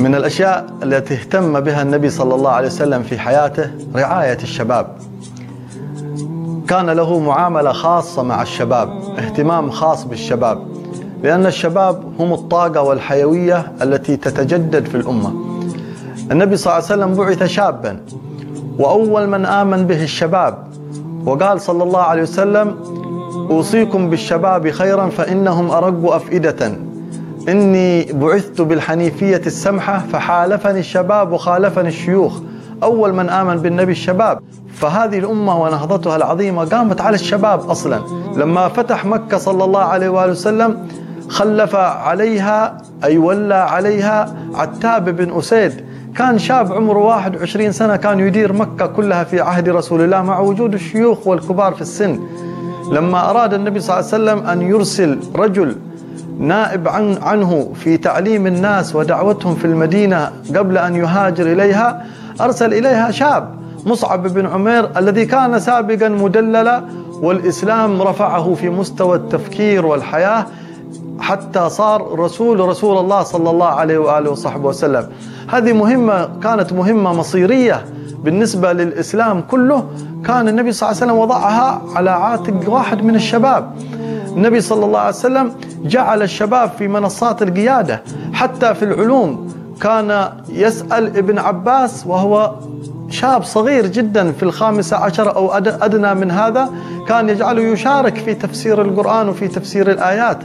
من الأشياء التي اهتم بها النبي صلى الله عليه وسلم في حياته رعاية الشباب. كان له معاملة خاصة مع الشباب اهتمام خاص بالشباب لأن الشباب هم الطاقة والحيوية التي تتجدد في الأمة. النبي صلى الله عليه وسلم بعث شابا وأول من آمن به الشباب وقال صلى الله عليه وسلم أوصيكم بالشباب خيرا فإنهم أرق أفئدة. إني بعثت بالحنيفية السمحة فحالفني الشباب وخالفني الشيوخ. أول من آمن بالنبي الشباب. فهذه الأمة ونهضتها العظيمة قامت على الشباب أصلا. لما فتح مكة صلى الله عليه وآله وسلم خلف عليها أي ولى عليها عتاب بن أسيد. كان شاب عمره 21 سنة كان يدير مكة كلها في عهد رسول الله مع وجود الشيوخ والكبار في السن. لما أراد النبي صلى الله عليه وسلم أن يرسل رجل نائب عن عنه في تعليم الناس ودعوتهم في المدينة قبل أن يهاجر إليها أرسل إليها شاب مصعب بن عمير الذي كان سابقا مدللا والإسلام رفعه في مستوى التفكير والحياة حتى صار رسول رسول الله صلى الله عليه وآله وصحبه وسلم. هذه مهمة كانت مهمة مصيرية بالنسبة للإسلام كله. كان النبي صلى الله عليه وسلم وضعها على عاتق واحد من الشباب. النبي صلى الله عليه وسلم جعل الشباب في منصات القيادة حتى في العلوم. كان يسأل ابن عباس وهو شاب صغير جدا في الخامسة عشر أو أدنى من هذا كان يجعله يشارك في تفسير القرآن وفي تفسير الآيات.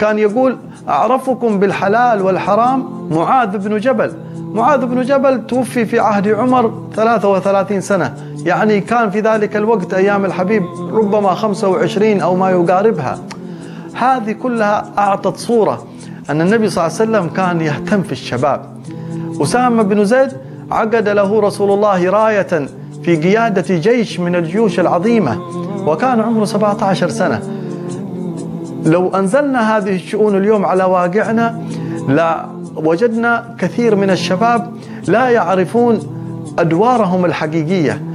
كان يقول أعرفكم بالحلال والحرام معاذ بن جبل. معاذ بن جبل توفي في عهد عمر 33 سنة. يعني كان في ذلك الوقت أيام الحبيب ربما 25 أو ما يقاربها. هذه كلها أعطت صورة أن النبي صلى الله عليه وسلم كان يهتم في الشباب. أسامة بن زيد عقد له رسول الله راية في قيادة جيش من الجيوش العظيمة وكان عمره 17 سنة. لو أنزلنا هذه الشؤون اليوم على واقعنا لا وجدنا كثير من الشباب لا يعرفون أدوارهم الحقيقية.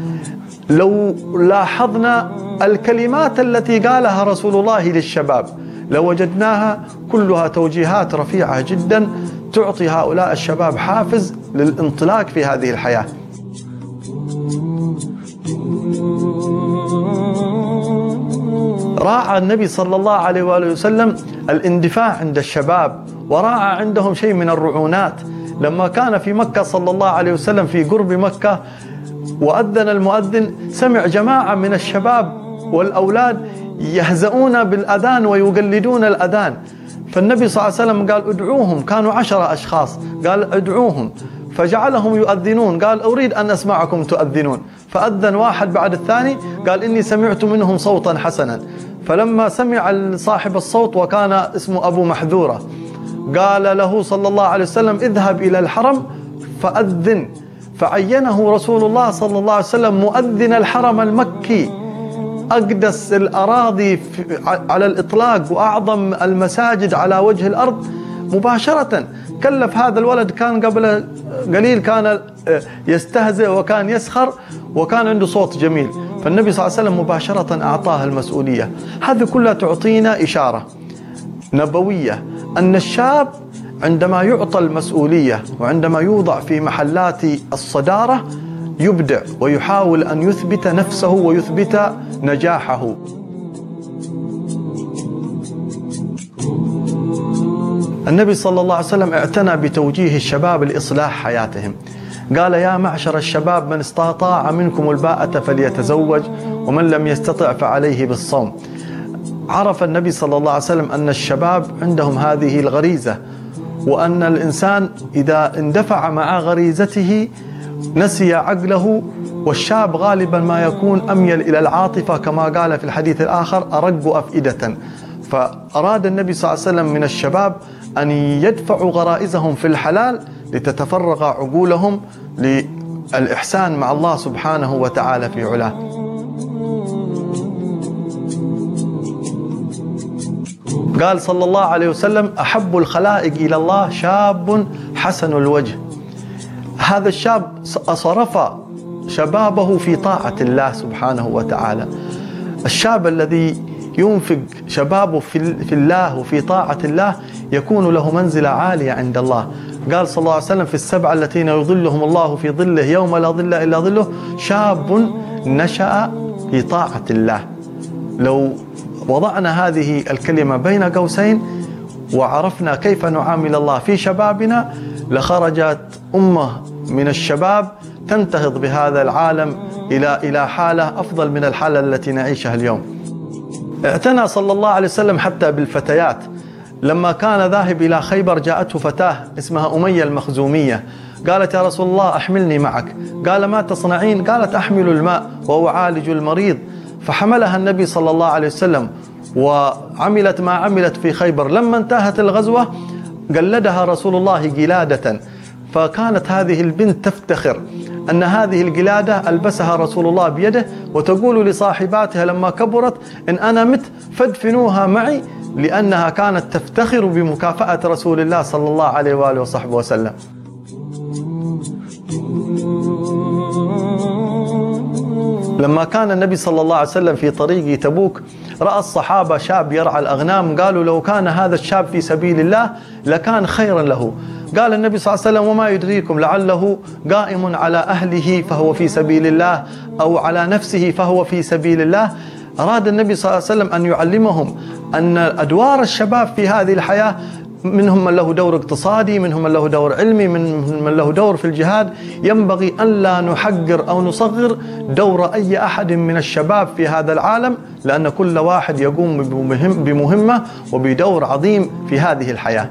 لو لاحظنا الكلمات التي قالها رسول الله للشباب لوجدناها كلها توجيهات رفيعة جدا تعطي هؤلاء الشباب حافز للانطلاق في هذه الحياة. راعى النبي صلى الله عليه وآله وسلم الاندفاع عند الشباب وراعى عندهم شيء من الرعونات. لما كان في مكة صلى الله عليه وسلم في قرب مكة وأذن المؤذن سمع جماعة من الشباب والأولاد يهزؤون بالأذان ويقلدون الأذان. فالنبي صلى الله عليه وسلم قال ادعوهم كانوا عشرة أشخاص قال ادعوهم. فجعلهم يؤذنون قال أريد أن أسمعكم تؤذنون. فأذن واحد بعد الثاني قال إني سمعت منهم صوتا حسنا. فلما سمع صاحب الصوت وكان اسمه أبو محذورة قال له صلى الله عليه وسلم اذهب إلى الحرم فأذن. فعينه رسول الله صلى الله عليه وسلم مؤذن الحرم المكي. أقدس الأراضي على الإطلاق وأعظم المساجد على وجه الأرض مباشرة. كلف هذا الولد كان قبل قليل كان يستهزئ وكان يسخر وكان عنده صوت جميل. فالنبي صلى الله عليه وسلم مباشرة أعطاه المسؤولية. هذه كلها تعطينا إشارة نبوية أن الشاب عندما يعطى المسؤولية وعندما يوضع في محلات الصدارة يبدع ويحاول أن يثبت نفسه ويثبت نجاحه. النبي صلى الله عليه وسلم اعتنى بتوجيه الشباب لإصلاح حياتهم. قال يا معشر الشباب من استطاع منكم الباءة فليتزوج ومن لم يستطع فعليه بالصوم. عرف النبي صلى الله عليه وسلم أن الشباب عندهم هذه الغريزة. وأن الإنسان إذا اندفع مع غريزته نسي عقله والشاب غالبا ما يكون أميل إلى العاطفة كما قال في الحديث الآخر أرق أفئدة. فأراد النبي صلى الله عليه وسلم من الشباب أن يدفعوا غرائزهم في الحلال لتتفرغ عقولهم للإحسان مع الله سبحانه وتعالى في علاه. قال صلى الله عليه وسلم أحب الخلائق إلى الله شاب حسن الوجه. هذا الشاب صرف شبابه في طاعة الله سبحانه وتعالى. الشاب الذي ينفق شبابه في الله وفي طاعة الله يكون له منزلة عالية عند الله. قال صلى الله عليه وسلم في السبعة الذين يظلهم الله في ظله يوم لا ظل إلا ظله شاب نشأ في طاعة الله. لو وضعنا هذه الكلمة بين قوسين وعرفنا كيف نعامل الله في شبابنا لخرجت أمة من الشباب تنتهض بهذا العالم إلى إلى حالة أفضل من الحالة التي نعيشها اليوم. اعتنى صلى الله عليه وسلم حتى بالفتيات. لما كان ذاهب إلى خيبر جاءته فتاة اسمها أمية المخزومية. قالت يا رسول الله أحملني معك. قال ما تصنعين؟ قالت أحمل الماء وهو عالج المريض. فحملها النبي صلى الله عليه وسلم وعملت ما عملت في خيبر. لما انتهت الغزوة قلدها رسول الله قلادة. فكانت هذه البنت تفتخر أن هذه القلادة ألبسها رسول الله بيده وتقول لصاحباتها لما كبرت إن أنا مت فادفنوها معي لأنها كانت تفتخر بمكافأة رسول الله صلى الله عليه وآله وصحبه وسلم. لما كان النبي صلى الله عليه وسلم في طريق تبوك رأى الصحابة شاب يرعى الأغنام. قالوا لو كان هذا الشاب في سبيل الله لكان خيرا له. قال النبي صلى الله عليه وسلم وما يدريكم لعله قائم على أهله فهو في سبيل الله أو على نفسه فهو في سبيل الله. أراد النبي صلى الله عليه وسلم أن يعلمهم أن أدوار الشباب في هذه الحياة منهم من له دور اقتصادي منهم من له دور علمي منهم من له دور في الجهاد ينبغي ألا نحقر أو نصغر دور أي أحد من الشباب في هذا العالم لأن كل واحد يقوم بمهم بمهمة وبدور عظيم في هذه الحياة